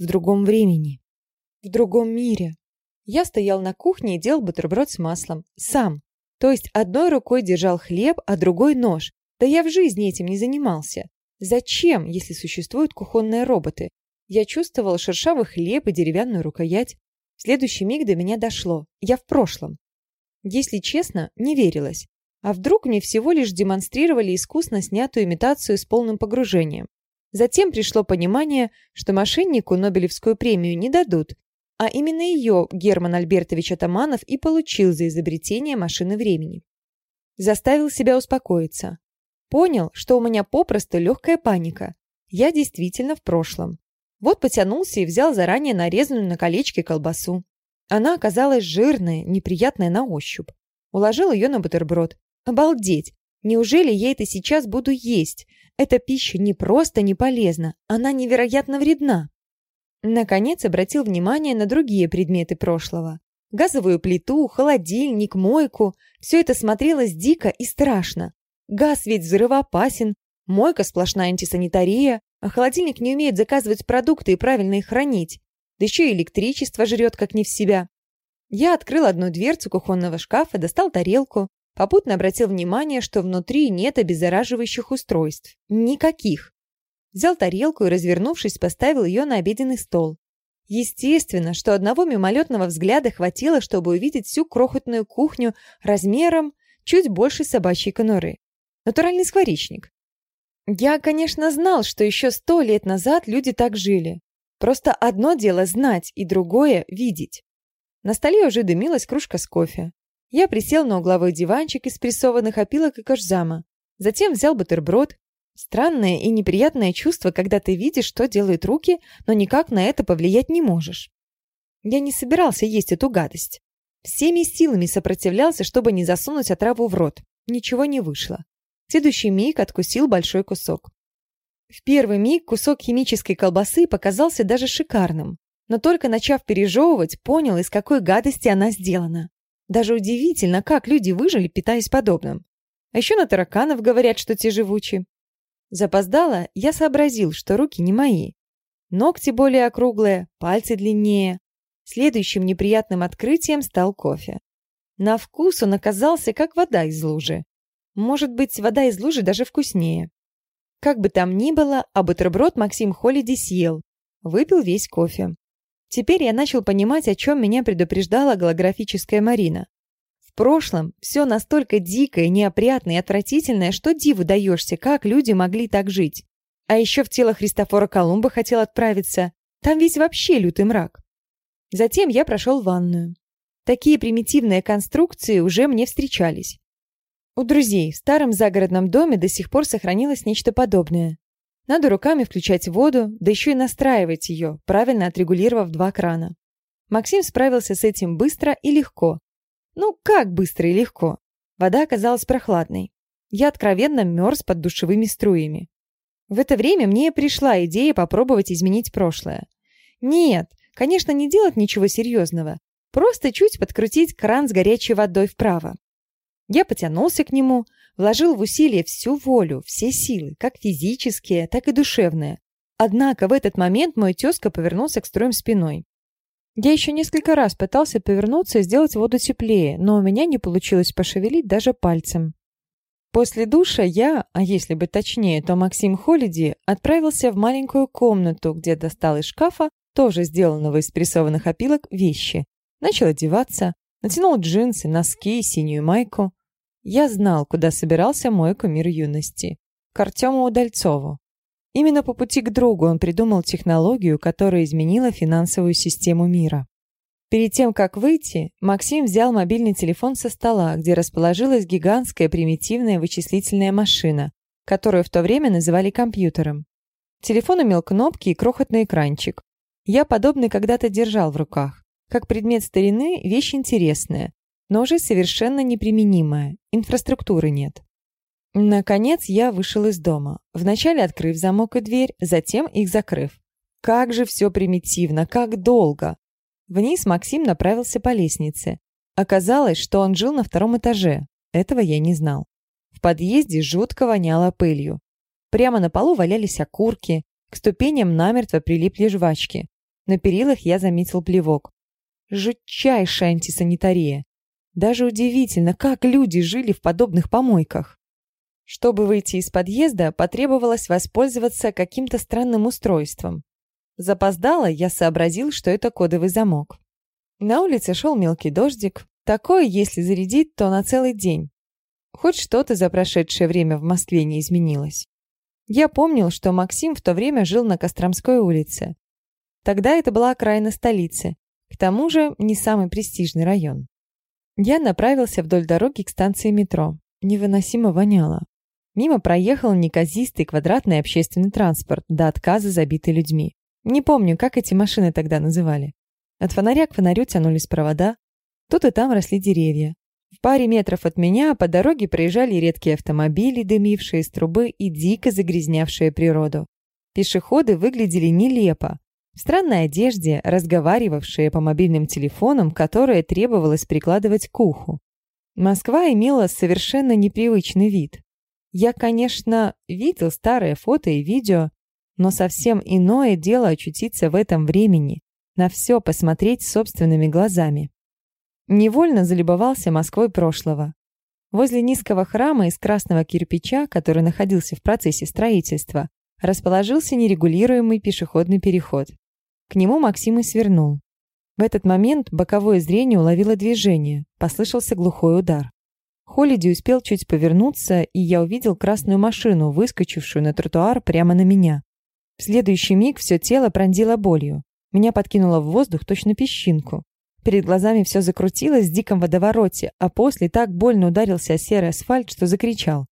в другом времени, в другом мире. Я стоял на кухне и делал бутерброд с маслом. Сам. То есть одной рукой держал хлеб, а другой нож. Да я в жизни этим не занимался. Зачем, если существуют кухонные роботы? Я чувствовал шершавый хлеб и деревянную рукоять. В следующий миг до меня дошло. Я в прошлом. Если честно, не верилось. А вдруг мне всего лишь демонстрировали искусно снятую имитацию с полным погружением? Затем пришло понимание, что мошеннику Нобелевскую премию не дадут, а именно ее Герман Альбертович Атаманов и получил за изобретение машины времени. Заставил себя успокоиться. Понял, что у меня попросту легкая паника. Я действительно в прошлом. Вот потянулся и взял заранее нарезанную на колечки колбасу. Она оказалась жирная, неприятная на ощупь. Уложил ее на бутерброд. Обалдеть! Неужели я это сейчас буду есть? Эта пища не просто не полезна, она невероятно вредна. Наконец обратил внимание на другие предметы прошлого. Газовую плиту, холодильник, мойку. Все это смотрелось дико и страшно. Газ ведь взрывоопасен, мойка сплошная антисанитария, а холодильник не умеет заказывать продукты и правильно их хранить. Да еще и электричество жрет как не в себя. Я открыл одну дверцу кухонного шкафа, достал тарелку, попутно обратил внимание, что внутри нет обеззараживающих устройств. Никаких. Взял тарелку и, развернувшись, поставил ее на обеденный стол. Естественно, что одного мимолетного взгляда хватило, чтобы увидеть всю крохотную кухню размером чуть больше собачьей конуры. Натуральный скворечник. Я, конечно, знал, что еще сто лет назад люди так жили. Просто одно дело знать, и другое — видеть. На столе уже дымилась кружка с кофе. Я присел на угловой диванчик из прессованных опилок и кожзама. Затем взял бутерброд. Странное и неприятное чувство, когда ты видишь, что делают руки, но никак на это повлиять не можешь. Я не собирался есть эту гадость. Всеми силами сопротивлялся, чтобы не засунуть отраву в рот. Ничего не вышло. Следующий миг откусил большой кусок. В первый миг кусок химической колбасы показался даже шикарным но только начав пережевывать, понял, из какой гадости она сделана. Даже удивительно, как люди выжили, питаясь подобным. А еще на тараканов говорят, что те живучи. Запоздало, я сообразил, что руки не мои. Ногти более округлые, пальцы длиннее. Следующим неприятным открытием стал кофе. На вкус он оказался как вода из лужи. Может быть, вода из лужи даже вкуснее. Как бы там ни было, а бутерброд Максим Холиди съел. Выпил весь кофе. Теперь я начал понимать, о чем меня предупреждала голографическая Марина. В прошлом все настолько дикое, неопрятное и отвратительное, что диву даешься, как люди могли так жить. А еще в тело Христофора Колумба хотел отправиться. Там ведь вообще лютый мрак. Затем я прошел ванную. Такие примитивные конструкции уже мне встречались. У друзей в старом загородном доме до сих пор сохранилось нечто подобное. Надо руками включать воду, да еще и настраивать ее, правильно отрегулировав два крана. Максим справился с этим быстро и легко. Ну, как быстро и легко? Вода оказалась прохладной. Я откровенно мерз под душевыми струями. В это время мне пришла идея попробовать изменить прошлое. Нет, конечно, не делать ничего серьезного. Просто чуть подкрутить кран с горячей водой вправо. Я потянулся к нему, вложил в усилие всю волю, все силы, как физические, так и душевные. Однако в этот момент мой тезка повернулся к строем спиной. Я еще несколько раз пытался повернуться и сделать воду теплее, но у меня не получилось пошевелить даже пальцем. После душа я, а если быть точнее, то Максим Холиди, отправился в маленькую комнату, где достал из шкафа, тоже сделанного из прессованных опилок, вещи. Начал одеваться, натянул джинсы, носки синюю майку. Я знал, куда собирался мой кумир юности. К Артему Удальцову. Именно по пути к другу он придумал технологию, которая изменила финансовую систему мира. Перед тем, как выйти, Максим взял мобильный телефон со стола, где расположилась гигантская примитивная вычислительная машина, которую в то время называли компьютером. Телефон имел кнопки и крохотный экранчик. Я подобный когда-то держал в руках. Как предмет старины – вещь интересная, но уже совершенно неприменимая, инфраструктуры нет. Наконец я вышел из дома, вначале открыв замок и дверь, затем их закрыв. Как же все примитивно, как долго! Вниз Максим направился по лестнице. Оказалось, что он жил на втором этаже. Этого я не знал. В подъезде жутко воняло пылью. Прямо на полу валялись окурки, к ступеням намертво прилипли жвачки. На перилах я заметил плевок. Жутчайшая антисанитария. Даже удивительно, как люди жили в подобных помойках. Чтобы выйти из подъезда, потребовалось воспользоваться каким-то странным устройством. Запоздало, я сообразил, что это кодовый замок. На улице шел мелкий дождик. Такое, если зарядить, то на целый день. Хоть что-то за прошедшее время в Москве не изменилось. Я помнил, что Максим в то время жил на Костромской улице. Тогда это была окраина столицы, к тому же не самый престижный район. Я направился вдоль дороги к станции метро. Невыносимо воняло. Мимо проехал неказистый квадратный общественный транспорт, до отказа забитый людьми. Не помню, как эти машины тогда называли. От фонаря к фонарю тянулись провода. Тут и там росли деревья. В паре метров от меня по дороге проезжали редкие автомобили, дымившие из трубы и дико загрязнявшие природу. Пешеходы выглядели нелепо. В странной одежде, разговаривавшие по мобильным телефонам, которые требовалось прикладывать к уху. Москва имела совершенно непривычный вид. Я, конечно, видел старые фото и видео, но совсем иное дело очутиться в этом времени, на все посмотреть собственными глазами. Невольно залюбовался Москвой прошлого. Возле низкого храма из красного кирпича, который находился в процессе строительства, расположился нерегулируемый пешеходный переход. К нему Максим и свернул. В этот момент боковое зрение уловило движение, послышался глухой удар. Холиди успел чуть повернуться, и я увидел красную машину, выскочившую на тротуар прямо на меня. В следующий миг все тело пронзило болью. Меня подкинуло в воздух точно песчинку. Перед глазами все закрутилось в диком водовороте, а после так больно ударился о серый асфальт, что закричал.